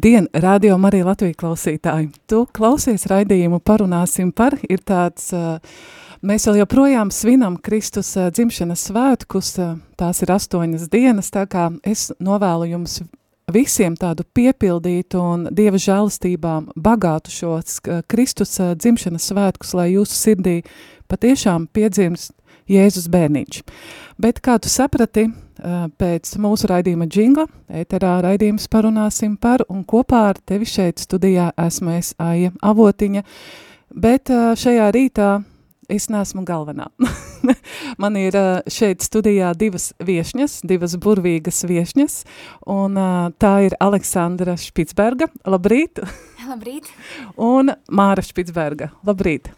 Labdien, radio Marija Latvija klausītāji! Tu klausies raidījumu Parunāsim par ir tāds, mēs vēl joprojām svinam Kristus dzimšanas svētkus, tās ir astoņas dienas, tā kā es novēlu jums visiem tādu piepildītu un Dieva žēlistībām bagātu šos Kristus dzimšanas svētkus, lai jūsu sirdī patiešām piedzimst Jēzus bērniņš. Bet kā tu saprati, pēc mūsu raidījuma džingla, ēterā raidījums parunāsim par, un kopā ar tevi šeit studijā esmu es Aija Avotiņa, bet šajā rītā es neesmu galvenā. Man ir šeit studijā divas viešņas, divas burvīgas viešņas, un tā ir Aleksandra Špitsberga, labrīt! Labrīt! Un Māra Špitsberga, labrīt!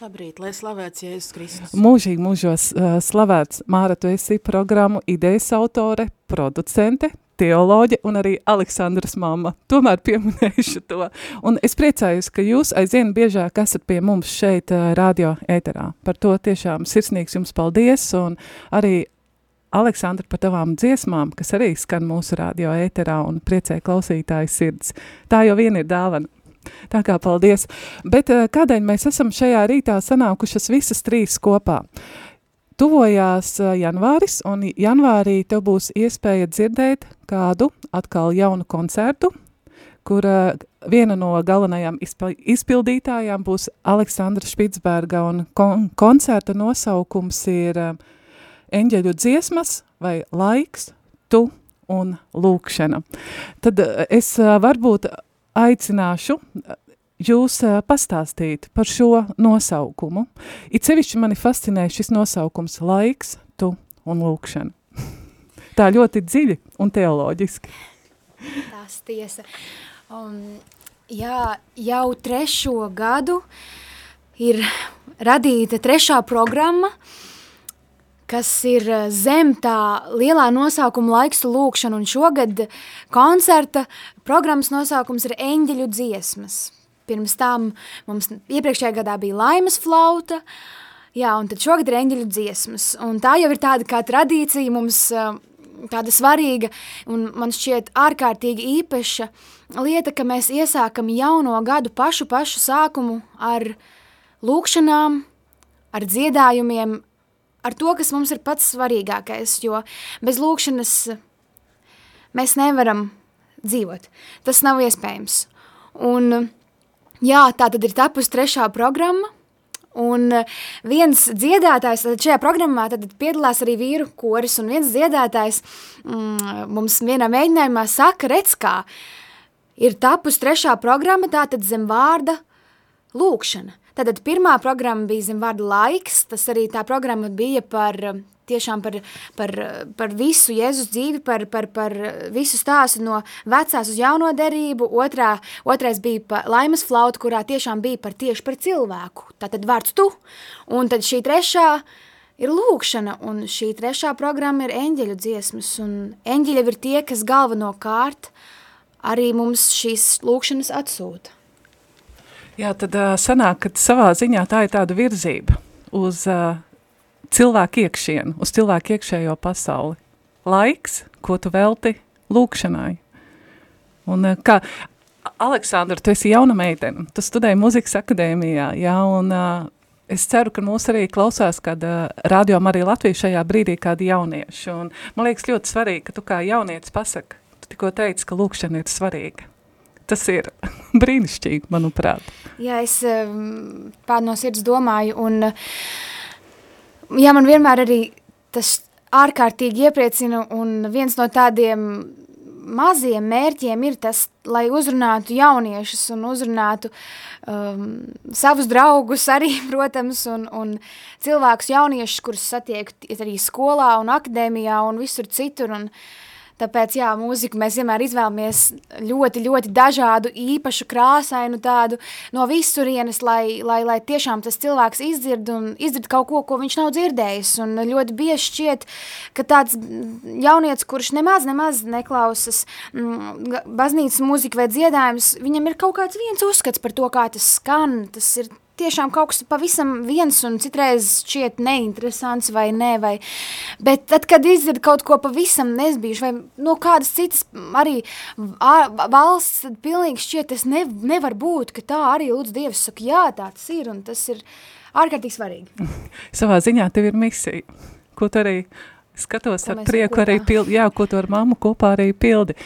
Labrīt, lai slavēts Jēzus Kristus. Mūžīgi mūžos uh, slavēts. Māra, tu esi programmu idejas autore, producente, teoloģe un arī Aleksandras mamma. Tomēr pieminējuši to. Un es priecājos, ka jūs aizvien biežāk esat pie mums šeit uh, radio ēterā. Par to tiešām sirsnīgs jums paldies un arī Aleksandra par tavām dziesmām, kas arī skan mūsu radio ēterā un priecē klausītāju sirds. Tā jau vien ir dāvana. Tā kā paldies. Bet eh, kādēļ mēs esam šajā rītā sanākušas visas trīs kopā? Tuvojās eh, janvāris, un janvārī tev būs iespēja dzirdēt kādu atkal jaunu koncertu, kur uh, viena no galvenajām izpildītājām būs Aleksandra Špitsberga, un kon koncerta nosaukums ir Eņģeļu dziesmas vai laiks, tu un lūkšana. Tad es varbūt aicināšu jūs pastāstīt par šo nosaukumu. It sevišķi mani fascinē šis nosaukums laiks, tu un lūkšana. Tā ļoti dziļi un teoloģiski. Tās tiesa. Um, jā, jau trešo gadu ir radīta trešā programma, uh, kas ir eh, zem tā lielā nosaukuma laiks lūkšana, un šogad koncerta programmas nosaukums ir Eņģeļu dziesmas. Pirms tam mums iepriekšējā gadā bija laimes flauta, jā, un tad šogad ir Eņģeļu dziesmas, un tā jau ir tāda kā tradīcija mums eh, tāda svarīga, un man šķiet ārkārtīgi īpaša lieta, ka mēs iesākam jauno gadu pašu pašu sākumu ar lūkšanām, ar dziedājumiem, ar to, kas mums ir pats svarīgākais, jo bez lūkšanas mēs nevaram dzīvot. Tas nav iespējams. Un, jā, tā tad ir tapusi trešā programma, un viens dziedātājs, tad šajā programmā tad piedalās arī vīru koris, un viens dziedātājs mm, mums vienā mēģinājumā saka, redz kā, ir tapusi trešā programma, tātad zem vārda lūkšana. Tātad pirmā programma bija zem vārda laiks, tas arī tā programma bija par tiešām par, par, par visu Jēzus dzīvi, par, par, par visu stāstu no vecās uz jauno derību, otrā, otrais bija pa laimas flauta, kurā tiešām bija par tieši par cilvēku, tātad vārds tu, un tad šī trešā ir lūkšana, un šī trešā programma ir eņģeļu dziesmas, un eņģeļi ir tie, kas galveno kārt arī mums šīs lūkšanas atsūta. Jā, tad uh, sanāk, ka savā ziņā tā ir tāda virzība uz uh, cilvēku iekšienu, uz cilvēku iekšējo pasauli. Laiks, ko tu velti lūkšanai. Un uh, kā, Aleksandra, tu esi jauna meitene, tu studēji muzikas akadēmijā, jā, un uh, es ceru, ka mūs arī klausās, kad uh, radio arī Latvija šajā brīdī kādi jaunieši. Un man liekas ļoti svarīgi, ka tu kā jaunietis pasaka, tu tikko teici, ka lūkšana ir svarīga tas ir brīnišķīgi, manuprāt. Jā, es um, pār no sirds domāju, un jā, man vienmēr arī tas ārkārtīgi iepriecina, un viens no tādiem maziem mērķiem ir tas, lai uzrunātu jauniešus un uzrunātu um, savus draugus arī, protams, un, un cilvēkus jauniešus, kurus satiek arī skolā un akadēmijā un visur citur, un Tāpēc, jā, mūziku mēs vienmēr izvēlamies ļoti, ļoti dažādu, īpašu, krāsainu tādu no visurienes, lai, lai, lai tiešām tas cilvēks izdzird un izdzird kaut ko, ko viņš nav dzirdējis. Un ļoti bieži šķiet, ka tāds jaunietis, kurš nemaz, nemaz neklausas mm, baznīcas mūziku vai dziedājumus, viņam ir kaut kāds viens uzskats par to, kā tas skan, tas ir tiešām kaut kas pavisam viens un citreiz šķiet neinteresants vai nē, vai, bet tad, kad izdzird kaut ko pavisam nesbijuši vai no kādas citas arī valsts, tad pilnīgi šķiet, tas ne, nevar būt, ka tā arī lūdzu Dievs saka, jā, tā tas ir un tas ir ārkārtīgi svarīgi. Savā ziņā tev ir misija, ko tu arī skatos ko ar prieku kopā. arī pildi, jā, ko tu ar mammu kopā arī pildi.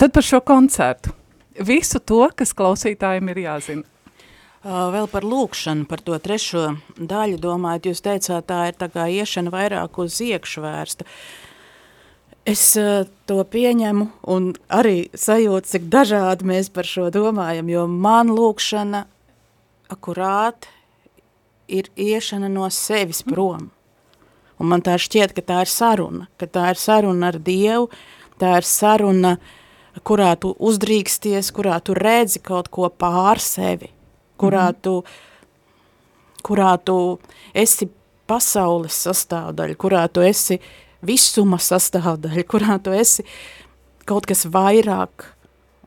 Tad par šo koncertu. Visu to, kas klausītājiem ir jāzina. Vēl par lūkšanu, par to trešo daļu domājot, jūs teicāt, tā ir tā kā iešana vairāk uz iekšu vērsta. Es to pieņemu un arī sajūtu, cik dažādi mēs par šo domājam, jo man lūkšana akurāt ir iešana no sevis prom. Un man tā šķiet, ka tā ir saruna, ka tā ir saruna ar Dievu, tā ir saruna, kurā tu uzdrīksties, kurā tu redzi kaut ko pār sevi kurā mm. tu, kurā tu esi pasaules sastāvdaļa, kurā tu esi visuma sastāvdaļa, kurā tu esi kaut kas vairāk,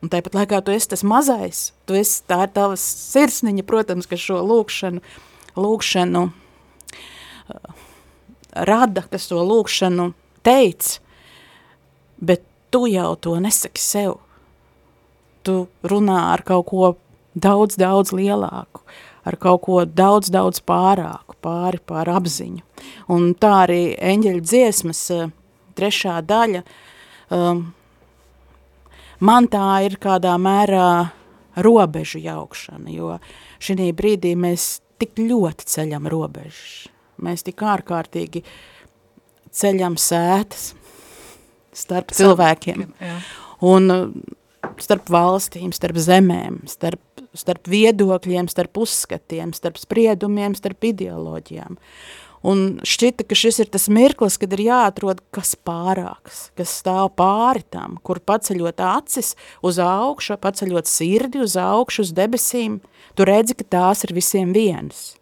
un tāpat laikā tu esi tas mazais, tu esi, tā ir tavas sirsniņa, protams, ka šo lūkšanu, lūkšanu uh, rada, kas to lūkšanu teic, bet tu jau to nesaki sev. Tu runā ar kaut ko daudz, daudz lielāku, ar kaut ko daudz, daudz pārāku, pāri pār apziņu. Un tā arī eņģeļa dziesmas eh, trešā daļa, um, man tā ir kādā mērā robežu jaukšana, jo šī brīdī mēs tik ļoti ceļam robežas. Mēs tik ārkārtīgi ceļam sētas starp cilvēkiem. Jā. Un eh, starp valstīm, starp zemēm, starp starp viedokļiem, starp uzskatiem, starp spriedumiem, starp ideoloģijām. Un šķita, ka šis ir tas mirklis, kad ir jāatrod kas pārāks, kas stāv pāri tam, kur paceļot acis uz augšu, paceļot sirdi uz augšu, uz debesīm, tu redzi, ka tās ir visiem vienas.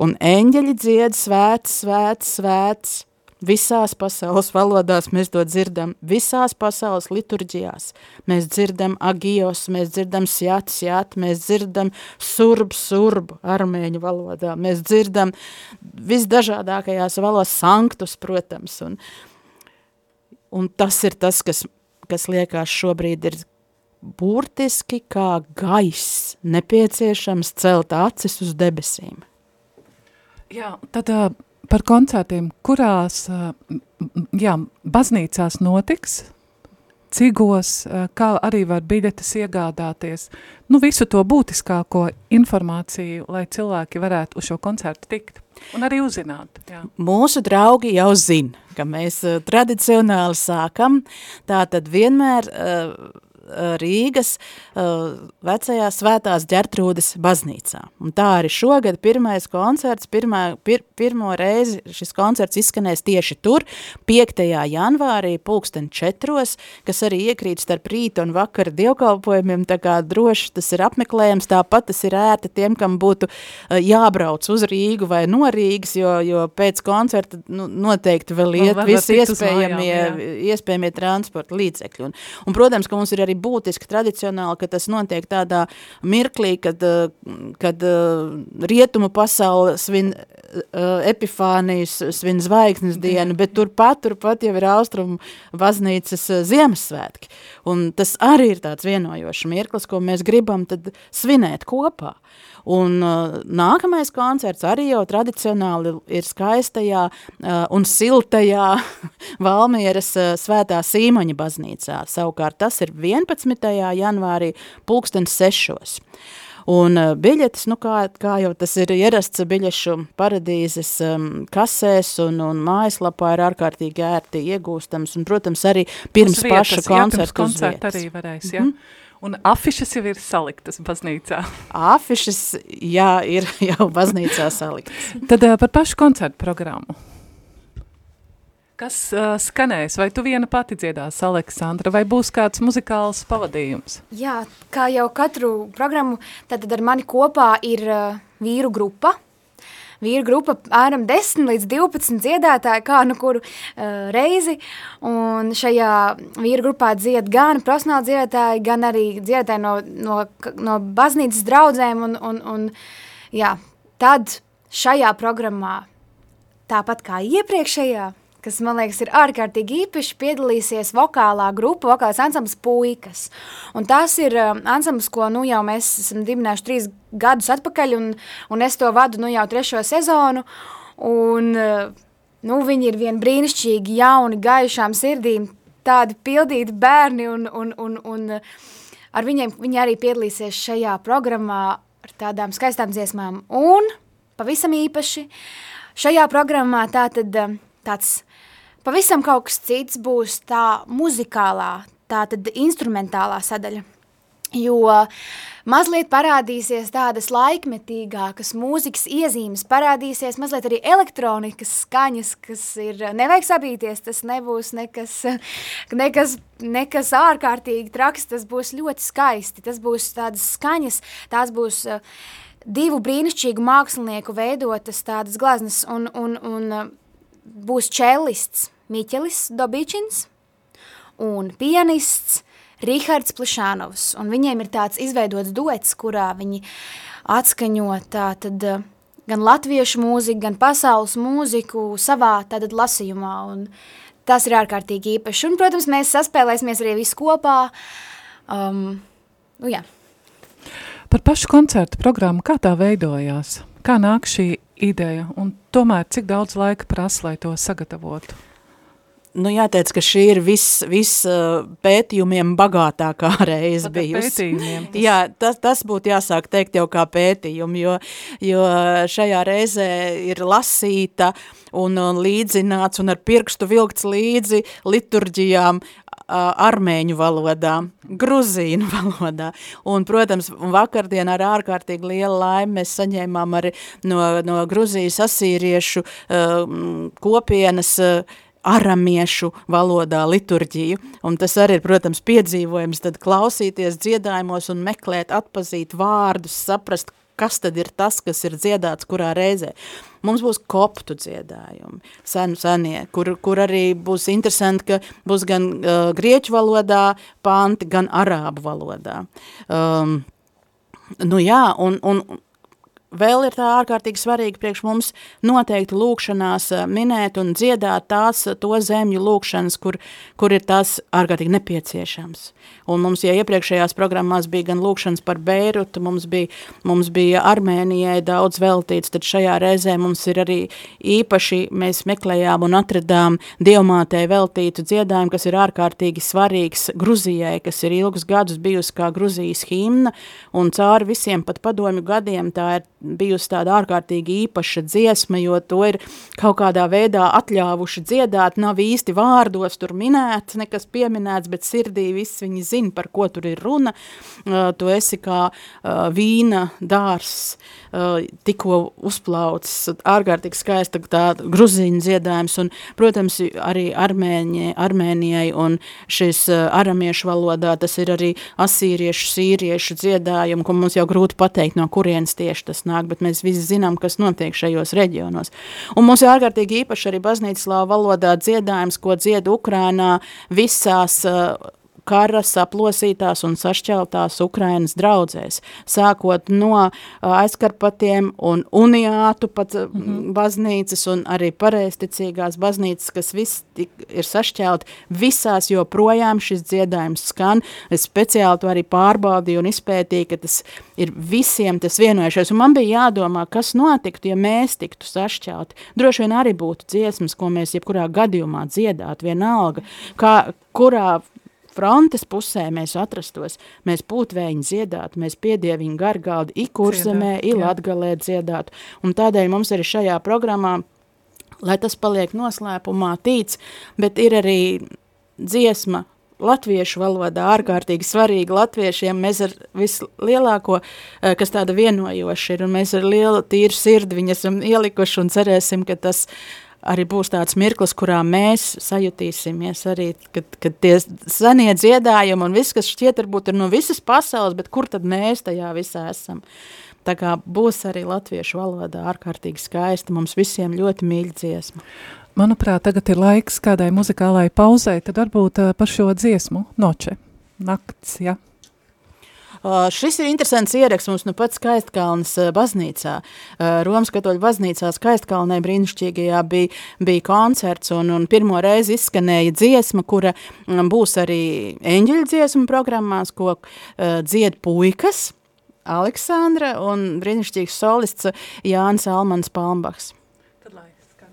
Un eņģeļi dzied svēts, svēts, svēts, Visās pasaules valodās mēs to dzirdam, visās pasaules liturģijās. Mēs dzirdam agijos, mēs dzirdam sjāt, sjāt, mēs dzirdam surb, surb armēņu valodā, mēs dzirdam visdažādākajās valodās sanktus, protams, un, un tas ir tas, kas, kas liekas šobrīd ir burtiski kā gaiss, nepieciešams celt acis uz debesīm. Jā, tad uh, par koncertiem, kurās, jā, baznīcās notiks, cigos, kā arī var biļetes iegādāties, nu visu to būtiskāko informāciju, lai cilvēki varētu uz šo koncertu tikt un arī uzzināt. Jā. Mūsu draugi jau zina, ka mēs tradicionāli sākam, tā tad vienmēr uh, Rīgas uh, vecajā svētās ģertrūdes baznīcā. Un tā arī šogad pirmais koncerts, pirmā, pir, pirmo reizi šis koncerts izskanēs tieši tur, 5. janvārī, pulksten četros, kas arī iekrīt starp rīta un vakara dievkalpojumiem, tā kā droši tas ir apmeklējams, tāpat tas ir ērti tiem, kam būtu jābrauc uz Rīgu vai no Rīgas, jo, jo pēc koncerta nu, noteikti vēl iet vēl visi iespējamie, mājām, iespējamie transporta līdzekļi. Un, un, protams, ka mums ir arī būtiski tradicionāli, ka tas notiek tādā mirklī, kad, eh, kad eh, rietumu pasaule svin uh, epifānijas, svin zvaigznes dienu, bet turpat, turpat jau ir austrumu baznīcas Ziemassvētki. Un tas arī ir tāds vienojošs mirklis, ko mēs gribam tad svinēt kopā. Un uh, nākamais koncerts arī jau tradicionāli ir skaistajā uh, un siltajā Valmieras uh, svētā Sīmaņa baznīcā. Savukārt tas ir 11. janvārī pulkstens sešos. Un uh, biļetes, nu kā, kā jau tas ir ierasts biļešu paradīzes um, kasēs un, un mājaslapā ir ārkārtīgi ērti iegūstams. Un, protams, arī pirms vietas, paša koncerta jā, pirms koncerta arī varēs, ja? Mm -hmm. Un afišas jau ir saliktas baznīcā. Afišas, jā, ir jau baznīcā saliktas. Tad uh, par pašu koncertu programmu. Kas uh, skanēs? Vai tu viena pati dziedās, Aleksandra, vai būs kāds muzikāls pavadījums? Jā, kā jau katru programmu, tad ar mani kopā ir uh, vīru grupa. Vīru grupa āram 10 līdz 12 dziedātāji, kā nu kuru uh, reizi, un šajā vīru grupā dzied gan profesionāli dziedātāji, gan arī dziedātāji no, no, no baznīcas draudzēm, un, un, un jā, tad šajā programmā, tāpat kā iepriekšējā, kas, man liekas, ir ārkārtīgi īpaši, piedalīsies vokālā grupa, vokālais ansambls Puikas. Un tas ir um, ansambls, ko nu jau mēs esam dibinājuši trīs gadus atpakaļ, un, un es to vadu nu jau trešo sezonu, un uh, nu, viņi ir vien brīnišķīgi jauni, gaišām sirdīm, tādi pildīti bērni, un, un, un, un uh, ar viņiem viņi arī piedalīsies šajā programmā ar tādām skaistām dziesmām. Un pavisam īpaši šajā programmā tātad tāds Pavisam kaut kas cits būs tā muzikālā, tā tad instrumentālā sadaļa. Jo mazliet parādīsies tādas laikmetīgākas mūzikas iezīmes, parādīsies mazliet arī elektronikas skaņas, kas ir, nevajag sabīties, tas nebūs nekas, nekas, nekas ārkārtīgi traks, tas būs ļoti skaisti, tas būs tādas skaņas, tās būs divu brīnišķīgu mākslinieku veidotas tādas glaznas un, un, un būs čelists, Miķelis Dobičins un pianists Rihards Plišānovs. Un viņiem ir tāds izveidots duets, kurā viņi atskaņo tā tad eh, gan latviešu mūziku, gan pasaules mūziku savā tātad lasījumā. Un tas ir ārkārtīgi īpaši. Un, protams, mēs saspēlēsimies arī visi kopā. Um, nu, jā. Par pašu koncertu programmu, kā tā veidojās? Kā nāk šī ideja? Un tomēr, cik daudz laika prasa, lai to sagatavotu? Nu, jāteic, ka šī ir viss vis, pētījumiem bagātākā reize bijusi. Tas... Jā, tas, tas būtu jāsāk teikt jau kā pētījumi, jo, jo šajā reizē ir lasīta un, un līdzināts un ar pirkstu vilkts līdzi liturģijām armēņu valodā, gruzīnu valodā. Un, protams, vakardien ar ārkārtīgi lielu laimi mēs saņēmām arī no, no Gruzijas asīriešu uh, kopienas uh, aramiešu valodā liturģiju, un tas arī ir, protams, piedzīvojums, tad klausīties dziedājumos un meklēt, atpazīt vārdus, saprast, kas tad ir tas, kas ir dziedāts kurā reizē. Mums būs koptu dziedājumi, sen, senie, kur, kur arī būs interesanti, ka būs gan uh, grieķu valodā panti, gan arābu valodā. Um, nu jā, un, un Vēl ir tā ārkārtīgi svarīgi priekš mums noteikti lūkšanās eh, minēt un dziedāt tās to zemju lūkšanas, kur, kur ir tās ārkārtīgi nepieciešams. Un mums, ja iepriekšējās programmās bija gan lūkšanas par Beirutu, mums bija, mums bija Armēnijai daudz veltīts, tad šajā reizē mums ir arī īpaši, mēs meklējām un atradām Dievmātei veltītu dziedājumu, kas ir ārkārtīgi svarīgs Gruzijai, kas ir ilgus gadus bijusi kā Gruzijas himna, un cauri visiem pat padomju gadiem tā ir bijusi tāda ārkārtīgi īpaša dziesma, jo to ir kaut kādā veidā atļāvuši dziedāt, nav īsti vārdos tur minēts, nekas pieminēts, bet sirdī viss viņi zina, par ko tur ir runa. Uh, tu esi kā uh, vīna dārs, uh, tikko uzplaucis, ārkārtīgi skaista tā gruzīņa dziedājums, un, protams, arī Armēņi, Armēnijai un šis uh, aramiešu valodā, tas ir arī asīriešu, sīriešu dziedājumi, ko mums jau grūti pateikt, no kurienes tieši tas nāk, bet mēs visi zinām, kas notiek šajos reģionos. Un mums ir ārkārtīgi īpaši arī baznīcas valodā dziedājums, ko dzied Ukrainā visās uh, kara saplosītās un sašķeltās Ukrainas draudzēs, sākot no aizkarpatiem un uniātu pat mm -hmm. baznīcas un arī pareisticīgās baznīcas, kas viss ir sašķelti, visās joprojām šis dziedājums skan. Es speciāli to arī pārbaudīju un izpētīju, ka tas ir visiem tas vienojušies. Un man bija jādomā, kas notiktu, ja mēs tiktu sašķelti. Droši vien arī būtu dziesmas, ko mēs jebkurā gadījumā dziedātu, vienalga, kā, kurā frontes pusē mēs atrastos, mēs pūtvēņi dziedātu, mēs piedieviņu gargaudu, i kurzemē, i latgalē dziedātu. Un tādēļ mums arī šajā programmā, lai tas paliek noslēpumā tīts, bet ir arī dziesma latviešu valodā ārkārtīgi svarīgi latviešiem. Mēs ar vislielāko, eh, kas tāda vienojoša ir, un mēs ar lielu tīru sirdi viņu esam ielikuši un cerēsim, ka tas arī būs tāds mirklis, kurā mēs sajutīsimies arī, kad, kad tie senie dziedājumi un viss, kas šķiet varbūt ir no visas pasaules, bet kur tad mēs tajā visā esam? Tā kā būs arī latviešu valodā ārkārtīgi skaista, mums visiem ļoti mīļa dziesma. Manuprāt, tagad ir laiks kādai muzikālai pauzai, tad varbūt uh, par šo dziesmu noče, nakts, ja? Šis ir interesants ieraksts mums nu pats Skaistkalnas uh, baznīcā. Uh, Romas katoļu baznīcā Skaistkalnē brīnišķīgajā bija, bija koncerts un, un pirmo reizi izskanēja dziesma, kura būs arī eņģeļu dziesmu programmās, ko uh, dzied puikas, Aleksandra un brīnišķīgs solists Jānis Almans Palmbachs. Tad lai skan.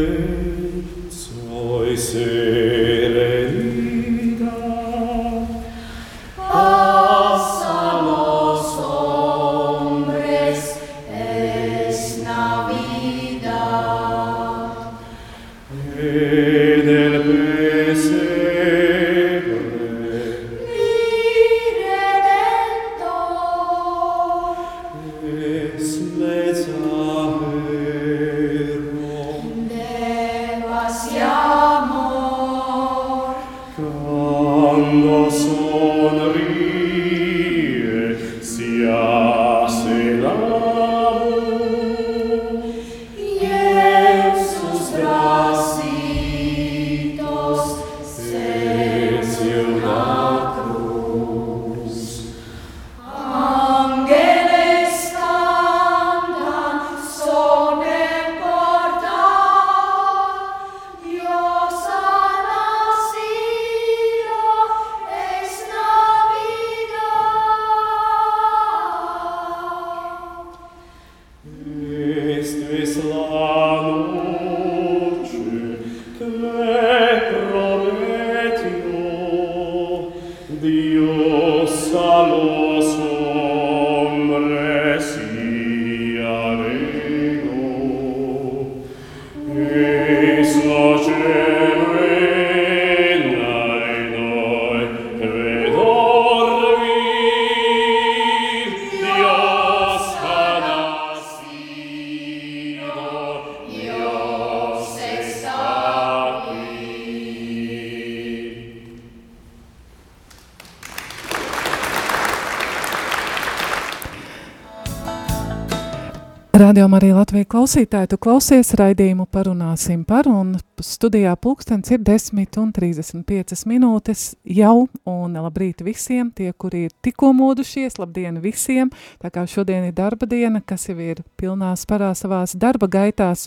Rādījumā arī Latvijas klausītāji, tu klausies raidījumu parunāsim par, un studijā pulkstens ir 10 un 35 minūtes jau, un labrīt visiem, tie, kuri ir tikko modušies, labdien visiem, tā kā šodien ir darba diena, kas jau ir pilnā sparā savās darba gaitās,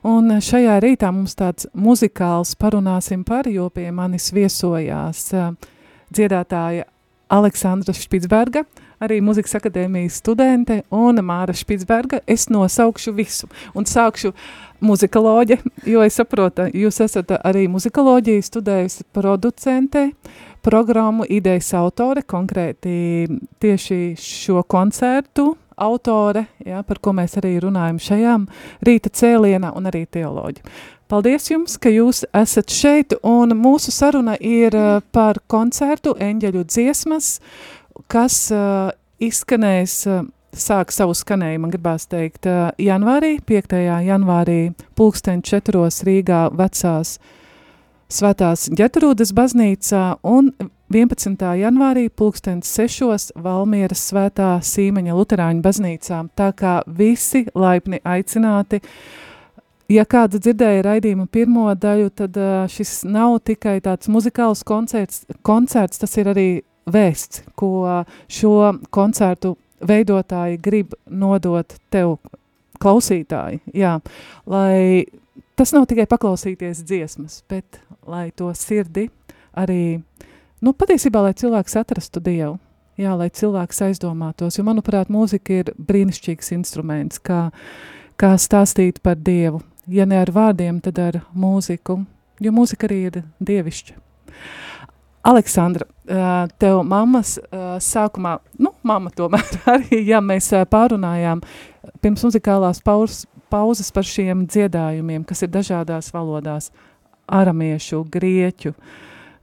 un šajā rītā mums tāds muzikāls parunāsim par, jo pie manis viesojās uh, dziedātāja Aleksandra Špitsberga, arī Mūzikas akadēmijas studente un Māra Špitsberga. Es nosaukšu visu un sākšu muzikoloģe, jo es saprotu, jūs esat arī muzikoloģiju studējusi producente, programmu idejas autore, konkrēti tieši šo koncertu autore, ja, par ko mēs arī runājam šajā rīta cēlienā un arī teoloģi. Paldies jums, ka jūs esat šeit, un mūsu saruna ir par koncertu Eņģeļu dziesmas, uh, kas uh, izskanēs, uh, sāk savu skanējumu, man gribās teikt, uh, janvārī, 5. janvārī, pulksten 4. Rīgā vecās Svētās Ģetrūdas baznīcā un 11. janvārī pulkstens 6. Valmieras svētā Sīmeņa Luterāņu baznīcā. Tā kā visi laipni aicināti, ja kāda dzirdēja raidījumu pirmo daļu, tad uh, šis nav tikai tāds muzikāls koncerts, koncerts tas ir arī vēsts, ko šo koncertu veidotāji grib nodot tev, klausītāji, jā, lai tas nav tikai paklausīties dziesmas, bet lai to sirdi arī, nu, patiesībā, lai cilvēks atrastu Dievu, jā, lai cilvēks aizdomātos, jo, manuprāt, mūzika ir brīnišķīgs instruments, kā, kā stāstīt par Dievu, ja ne ar vārdiem, tad ar mūziku, jo mūzika arī ir dievišķa. Aleksandra, tev mammas sākumā, nu, mamma tomēr arī, ja mēs pārunājām pirms muzikālās pauzes, pauzes par šiem dziedājumiem, kas ir dažādās valodās, aramiešu, grieķu,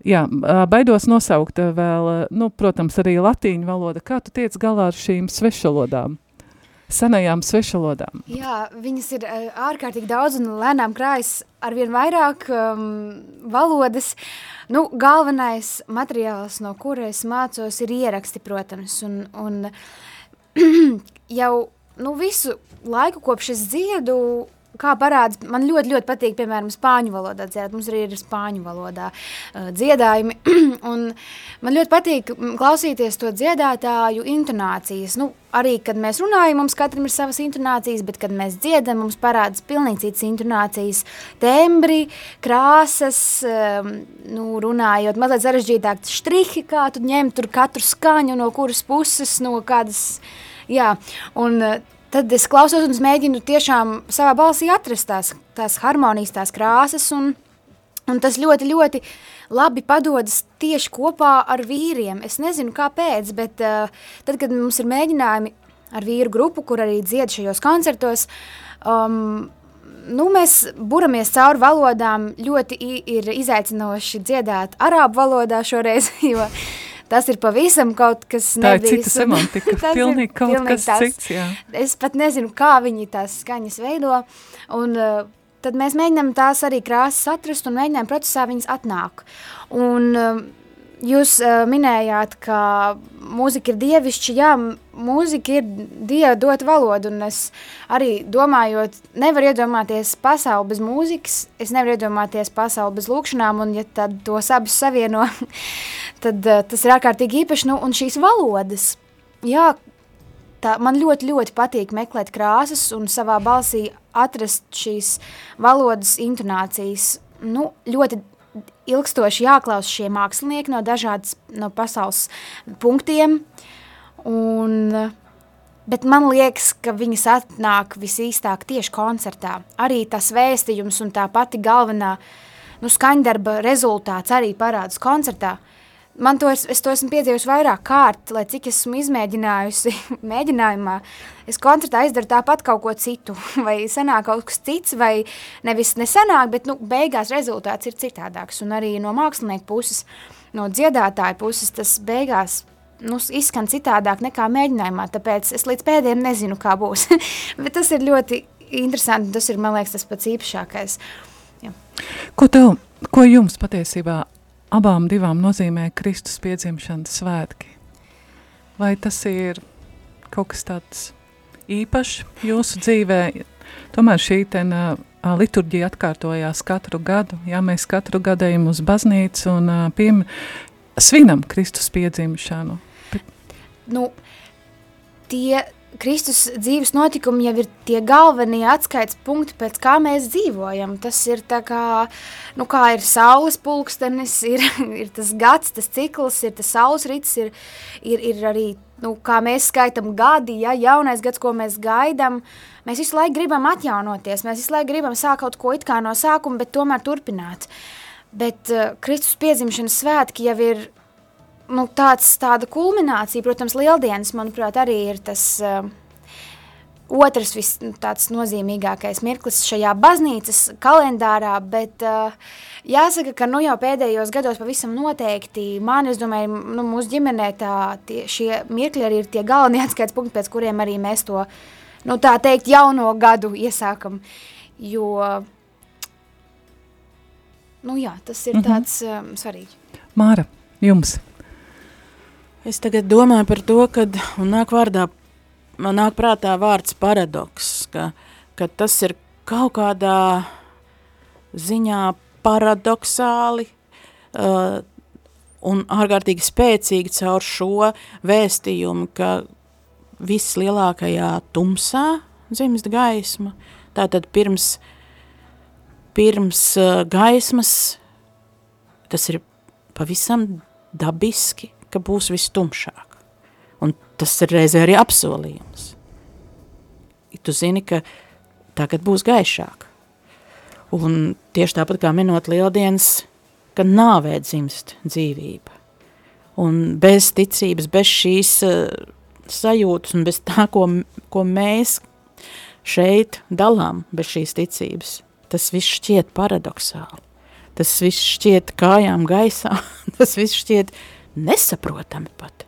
jā, baidos nosaukt vēl, nu, protams, arī latīņu valoda. Kā tu tiec galā ar šīm svešalodām? Senajām svešalodām. Jā, viņas ir ārkārtīgi daudz un lēnām krājas arvien vairāk um, valodas. Nu, galvenais materiāls, no kura es mācos, ir ieraksti, protams, un, un jau nu, visu laiku, kopš es dziedu, kā parāds, man ļoti, ļoti patīk, piemēram, spāņu valodā dziedāt. Mums arī ir spāņu valodā uh, dziedājumi. man ļoti patīk klausīties to dziedātāju intonācijas. Nu, arī, kad mēs runājam, mums katram ir savas intonācijas, bet, kad mēs dziedam, mums parādas pilnīgi citas intonācijas, tembri, krāsas, um, nu, runājot mazliet sarežģītāk štrihi, kā tu ņem tur katru skaņu, no kuras puses, no kādas, jā, un uh, tad es klausos un es mēģinu tiešām savā balsī atrast tās, tās harmonijas, tās krāsas, un, un tas ļoti, ļoti labi padodas tieši kopā ar vīriem. Es nezinu, kāpēc, bet uh, tad, kad mums ir mēģinājumi ar vīru grupu, kur arī dzied šajos koncertos, um, nu, mēs buramies cauri valodām, ļoti ir izaicinoši dziedāt arābu valodā šoreiz, jo tas ir pavisam kaut kas. Tā ir cita semantika, pilnīgi kaut pilnīgi kas tas. cits, jā. Es pat nezinu, kā viņi tās skaņas veido, un uh, tad mēs mēģinām tās arī krāsas atrast un mēģinām procesā viņas atnāk. Un uh, Jūs uh, minējāt, ka mūzika ir dievišķa, jā, mūzika ir dieva dot valodu, un es arī domājot, nevaru iedomāties pasauli bez mūzikas, es nevaru iedomāties pasauli bez lūkšanām, un ja tad tos abus savieno, tad uh, tas ir ārkārtīgi īpaši, nu, un šīs valodas, jā, tā, man ļoti, ļoti patīk meklēt krāsas un savā balsī atrast šīs valodas intonācijas, nu, ļoti ilgstoši jāklaus šie mākslinieki no dažādas no pasaules punktiem, un, bet man liekas, ka viņas atnāk visīstāk tieši koncertā. Arī tas vēstījums un tā pati galvenā nu, skaņdarba rezultāts arī parādās koncertā. Man to es, es to esmu piedzīvojusi vairāk kārt, lai cik esmu izmēģinājusi mēģinājumā. Es koncertā izdaru tāpat kaut ko citu, vai sanāk kaut kas cits, vai nevis nesanāk, bet nu, beigās rezultāts ir citādāks. Un arī no mākslinieku puses, no dziedātāja puses tas beigās nu, izskan citādāk nekā mēģinājumā, tāpēc es līdz pēdējiem nezinu, kā būs. bet tas ir ļoti interesanti, tas ir, man liekas, tas pats īpašākais. Ja. Ko tev, ko jums patiesībā abām divām nozīmē Kristus piedzimšanas svētki. Vai tas ir kaut kas tāds īpašs jūsu dzīvē? Tomēr šī ten, uh, liturģija atkārtojās katru gadu, ja mēs katru gadu ejam uz baznīcu un uh, piem, svinam Kristus piedzimšanu. Bet... Nu, tie Kristus dzīves notikumi jau ir tie galvenie atskaits punkti, pēc kā mēs dzīvojam. Tas ir tā kā, nu kā ir saules pulkstenis, ir, ir tas gads, tas cikls, ir tas saules rits, ir, ir, ir arī, nu kā mēs skaitam gadi, ja, jaunais gads, ko mēs gaidam, mēs visu laiku gribam atjaunoties, mēs visu laiku gribam sākt kaut ko it kā no sākuma, bet tomēr turpināt. Bet uh, Kristus piedzimšanas svētki jau ir nu, tāds, tāda kulminācija, protams, lieldienas, manuprāt, arī ir tas uh, otrs vis, nu, tāds nozīmīgākais mirklis šajā baznīcas kalendārā, bet uh, jāsaka, ka nu jau pēdējos gados pavisam noteikti man, es domāju, nu, mūsu ģimenē tā, tie, šie mirkļi arī ir tie galvenie atskaits punkti, pēc kuriem arī mēs to, nu tā teikt, jauno gadu iesākam, jo, nu jā, tas ir mm -hmm. tāds um, svarīgi. Māra, jums? Es tagad domāju par to, kad nāk vārdā, man nāk prātā vārds paradoks, ka, ka tas ir kaut kādā ziņā paradoxāli uh, un ārkārtīgi spēcīgi caur šo vēstījumu, ka viss lielākajā tumsā dzimst gaisma, tātad pirms, pirms uh, gaismas tas ir pavisam dabiski, ka būs viss tumšāk. Un tas ir reizē arī apsolījums. Tu zini, ka tagad būs gaišāk. Un tieši tāpat kā minot lieldienas, ka nāvē dzimst dzīvība. Un bez ticības, bez šīs uh, sajūtas un bez tā, ko, ko mēs šeit dalām bez šīs ticības, tas viss šķiet paradoxāli. Tas viss šķiet kājām gaisā, tas viss šķiet nesaprotami pat.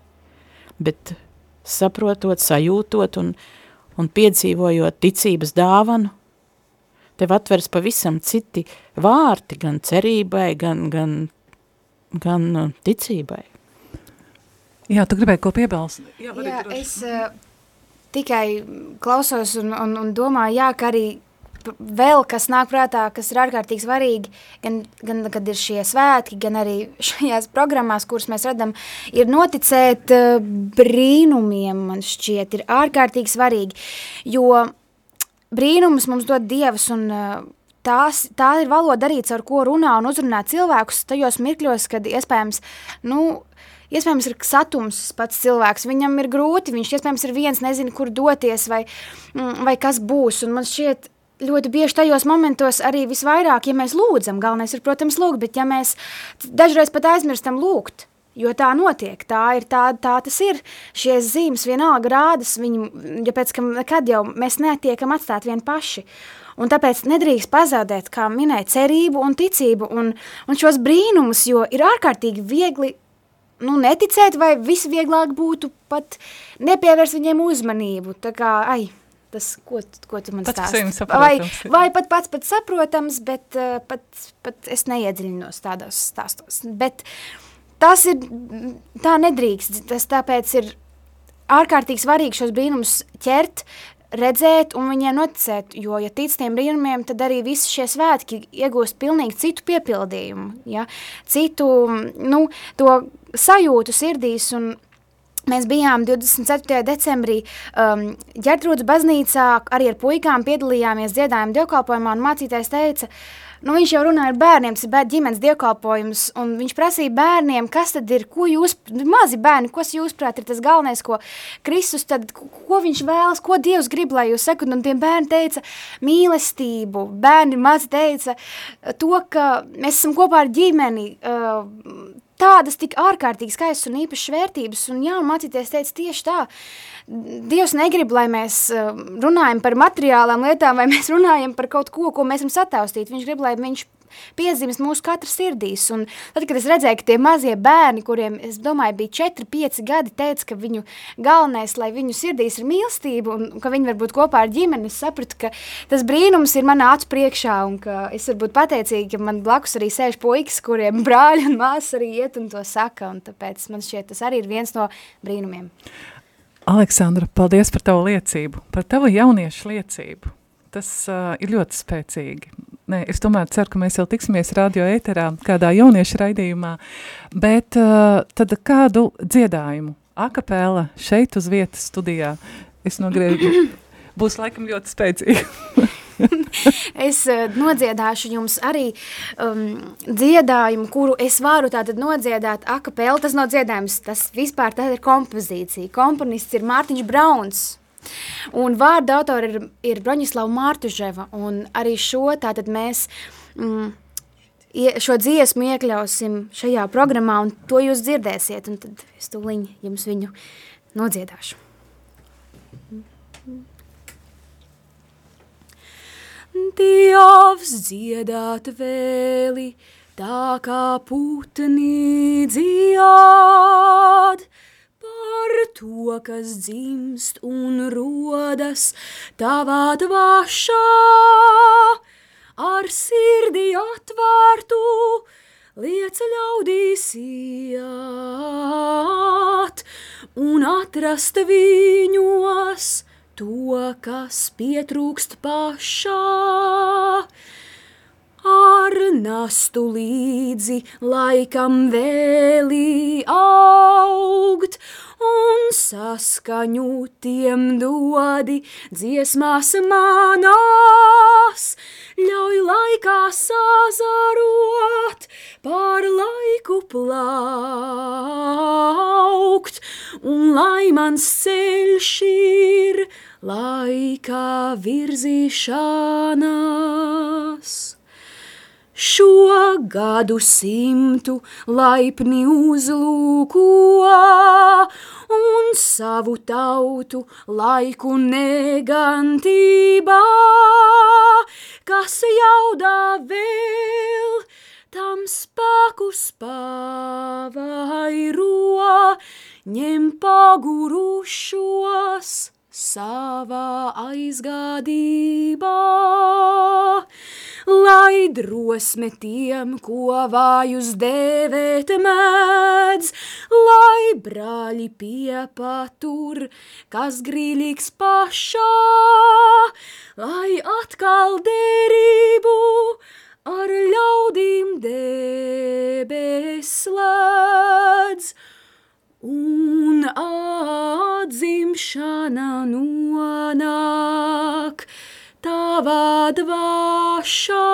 Bet saprotot, sajūtot un, un piedzīvojot ticības dāvanu, tev atveras pavisam citi vārti gan cerībai, gan, gan, gan uh, ticībai. Jā, tu gribēji ko piebalst? Jā, jā es uh, tikai klausos un, un, un domāju, jā, ka arī vēl kas nāk prātā, kas ir ārkārtīgi svarīgi, gan, gan kad ir šie svētki, gan arī šajās programmās, kuras mēs redzam, ir noticēt uh, brīnumiem, man šķiet, ir ārkārtīgi svarīgi, jo brīnumus mums dod Dievs un uh, tās, tā ir valoda arī, ar ko runā un uzrunā cilvēkus tajos mirkļos, kad iespējams, nu, iespējams, ir satums pats cilvēks, viņam ir grūti, viņš iespējams ir viens, nezina, kur doties vai, mm, vai kas būs, un man šķiet, ļoti bieži tajos momentos arī visvairāk, ja mēs lūdzam, galvenais ir, protams, lūgt, bet ja mēs dažreiz pat aizmirstam lūgt, jo tā notiek, tā ir, tā, tā tas ir, šie zīmes vienalga rādas, viņu, ja pēc kam nekad jau mēs netiekam atstāt vien paši, un tāpēc nedrīkst pazaudēt, kā minēja, cerību un ticību un, un šos brīnumus, jo ir ārkārtīgi viegli nu, neticēt, vai visvieglāk būtu pat nepievērst viņiem uzmanību. Tā kā, ai, tas, ko, ko tu man stāsti? Vai, vai pat pats pat saprotams, bet uh, pat, pat es neiedziļinos tādos stāstos. Bet tas ir, tā nedrīkst, tas tāpēc ir ārkārtīgi svarīgi šos brīnumus ķert, redzēt un viņiem noticēt, jo, ja tic tiem brīnumiem, tad arī visi šie svētki iegūst pilnīgi citu piepildījumu, ja? citu, nu, to sajūtu sirdīs un Mēs bijām 24. decembrī um, Ģertrūdas baznīcā, arī ar puikām piedalījāmies dziedājuma dievkalpojumā, un mācītājs teica, nu, viņš jau runāja ar bērniem, tas ir ģimenes dievkalpojums, un viņš prasīja bērniem, kas tad ir, ko jūs, mazi bērni, kas jūs prāt ir tas galvenais, ko Kristus tad, ko viņš vēlas, ko Dievs grib, lai jūs sekot, un tie bērni teica mīlestību, bērni mazi teica to, ka mēs esam kopā ar ģimeni, uh, tādas tik ārkārtīgi skaistas un īpašas vērtības, un jā, mācīties teica tieši tā, Dievs negrib, lai mēs uh, runājam par materiālām lietām, vai mēs runājam par kaut ko, ko mēs esam sataustīti, viņš grib, lai viņš piedzimst mūsu katra sirdīs. Un tad, kad es redzēju, ka tie mazie bērni, kuriem, es domāju, bija 4-5 gadi, teica, ka viņu galvenais, lai viņu sirdīs ir mīlestība un ka viņi var būt kopā ar ģimeni, es sapratu, ka tas brīnums ir manā acu priekšā un ka es varu būt pateicīga, ka man blakus arī sēž puikas, kuriem brāļi un māsas arī iet un to saka, un tāpēc man šķiet, tas arī ir viens no brīnumiem. Aleksandra, paldies par tavu liecību, par tavu jauniešu liecību. Tas uh, ir ļoti spēcīgi. Nē, es tomēr ceru, ka mēs jau tiksimies radio ēterā, kādā jauniešu raidījumā, bet uh, tad kādu dziedājumu, akapēla šeit uz vietas studijā, es nogriežu, būs laikam ļoti spēcīgi. es uh, nodziedāšu jums arī um, dziedājumu, kuru es varu tātad nodziedāt akapēlu, tas nav dziedājums, tas vispār tā ir kompozīcija. Komponists ir Mārtiņš Brauns, Un vārda autora ir, ir Broņislava Mārtuževa, un arī šo tātad mēs mm, šo dziesmu iekļausim šajā programmā, un to jūs dzirdēsiet, un tad es tūliņ jums viņu nodziedāšu. Dievs dziedāt vēli, tā kā putni dzied, par to, kas dzimst un rodas tavā dvašā, ar sirdi atvērtu, liec ļaudīs iet un atrast viņos to, kas pietrūkst pašā ar nastu līdzi laikam vēlī augt, un saskaņu tiem dodi dziesmās manās, ļauj laikā sazarot, pār laiku plaukt, un lai mans ceļš ir laika virzīšanās šo gadu simtu laipni uzlūko un savu tautu laiku negantībā, kas jaudā vēl tam spēkus pavairo, ņem pagurušos savā aizgādībā lai drosme tiem, ko vājus dēvēt mēdz, lai brāļi piepatur, kas grīlīgs pašā, lai atkal derību ar ļaudīm debes slēdz. Un atzimšana nonāk, tavā dvāšā.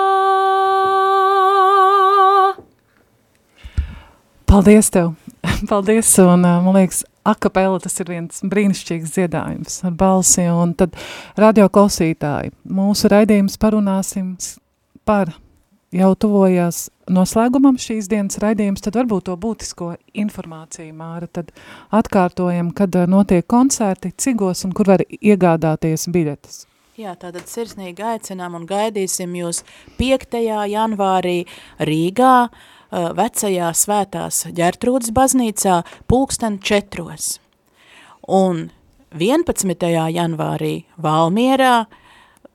Paldies tev! Paldies! Un, man liekas, akapela tas ir viens brīnišķīgs dziedājums ar balsi. Un tad radio klausītāji, mūsu raidījums parunāsim par jau tuvojās noslēgumam šīs dienas raidījums, tad varbūt to būtisko informāciju, Māra, tad atkārtojam, kad notiek koncerti, cigos un kur var iegādāties biļetes. Jā, tātad sirsnīgi aicinām un gaidīsim jūs 5. janvārī Rīgā, vecajā svētās ģertrūdas baznīcā, pulksten četros. Un 11. janvārī Valmierā,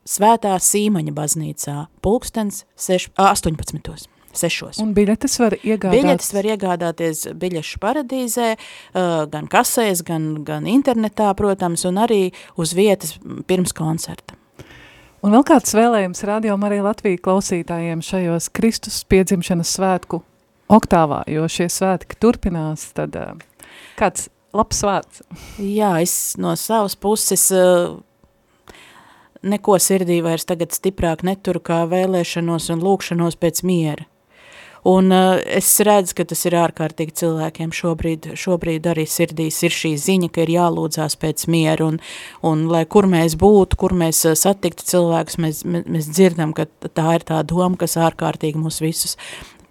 svētā Sīmaņa baznīcā, pulkstens 18. Sešos. Un biļetes var iegādāties? Biļetes var iegādāties biļešu paradīzē, gan kasēs, gan, gan internetā, protams, un arī uz vietas pirms koncerta. Un vēl kāds vēlējums rādījām arī Latviju klausītājiem šajos Kristus piedzimšanas svētku oktāvā, jo šie svētki turpinās, tad kāds labs vārds? Jā, es no savas puses neko sirdī vairs tagad stiprāk neturu kā vēlēšanos un lūkšanos pēc miera. Un uh, es redzu, ka tas ir ārkārtīgi cilvēkiem. Šobrīd, šobrīd arī sirdīs ir šī ziņa, ka ir jālūdzās pēc mieru, un, un lai kur mēs būtu, kur mēs uh, satiktu cilvēkus, mēs, mēs, dzirdam, ka tā ir tā doma, kas ārkārtīgi mūs visus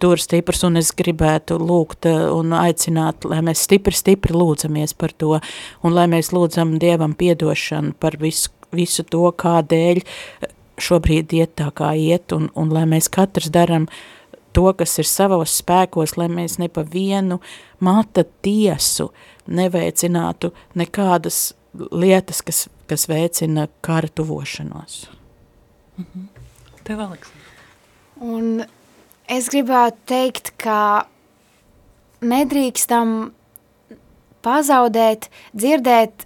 tur stiprs, un es gribētu lūgt uh, un aicināt, lai mēs stipri, stipri lūdzamies par to, un lai mēs lūdzam Dievam piedošanu par visu, visu to, kādēļ šobrīd iet tā kā iet, un, un lai mēs katrs daram to, kas ir savos spēkos, lai mēs ne pa vienu mata tiesu neveicinātu nekādas lietas, kas, kas veicina kara tuvošanos. Mhm. Tev, Aleks. Un es gribētu teikt, ka nedrīkstam pazaudēt, dzirdēt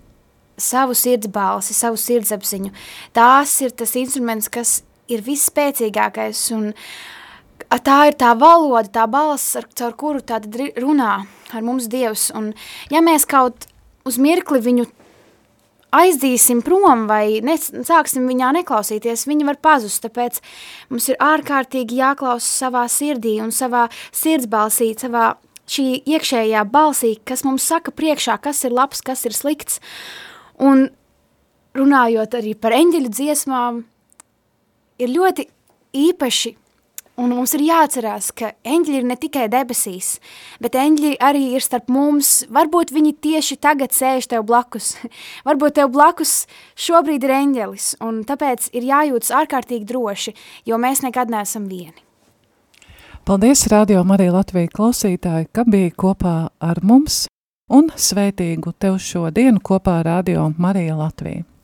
savu sirds balsi, savu sirdsapziņu. Tās ir tas instruments, kas ir visspēcīgākais un tā ir tā valoda, tā balss, ar, caur kuru tātad runā ar mums Dievs. Un ja mēs kaut uz mirkli viņu aizdīsim prom vai ne, sāksim viņā neklausīties, viņa var pazust, tāpēc mums ir ārkārtīgi jāklausa savā sirdī un savā sirdsbalsī, savā šī iekšējā balsī, kas mums saka priekšā, kas ir labs, kas ir slikts. Un runājot arī par eņģeļu dziesmām, ir ļoti īpaši Un mums ir jāatcerās, ka eņģļi ir ne tikai debesīs, bet eņģļi arī ir starp mums. Varbūt viņi tieši tagad sēž tev blakus. Varbūt tev blakus šobrīd ir eņģelis, un tāpēc ir jājūtas ārkārtīgi droši, jo mēs nekad neesam vieni. Paldies, Radio Marija Latvija klausītāji, ka bija kopā ar mums un svētīgu tev šo dienu kopā ar Radio Marija Latvija.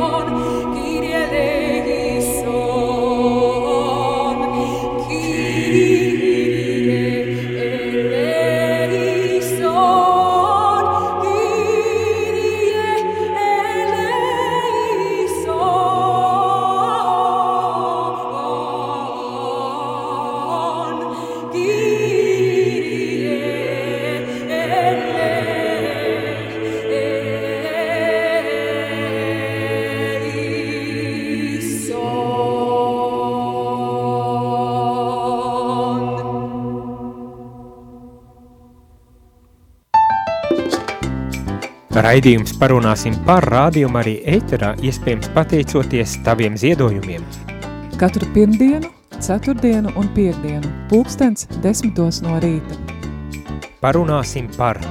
Gud Raidījums parunāsim par rādījumu arī ēterā, iespējams pateicoties taviem ziedojumiem. Katru pirmdienu, ceturtdienu un piekdienu, pulkstens desmitos no rīta. Parunāsim par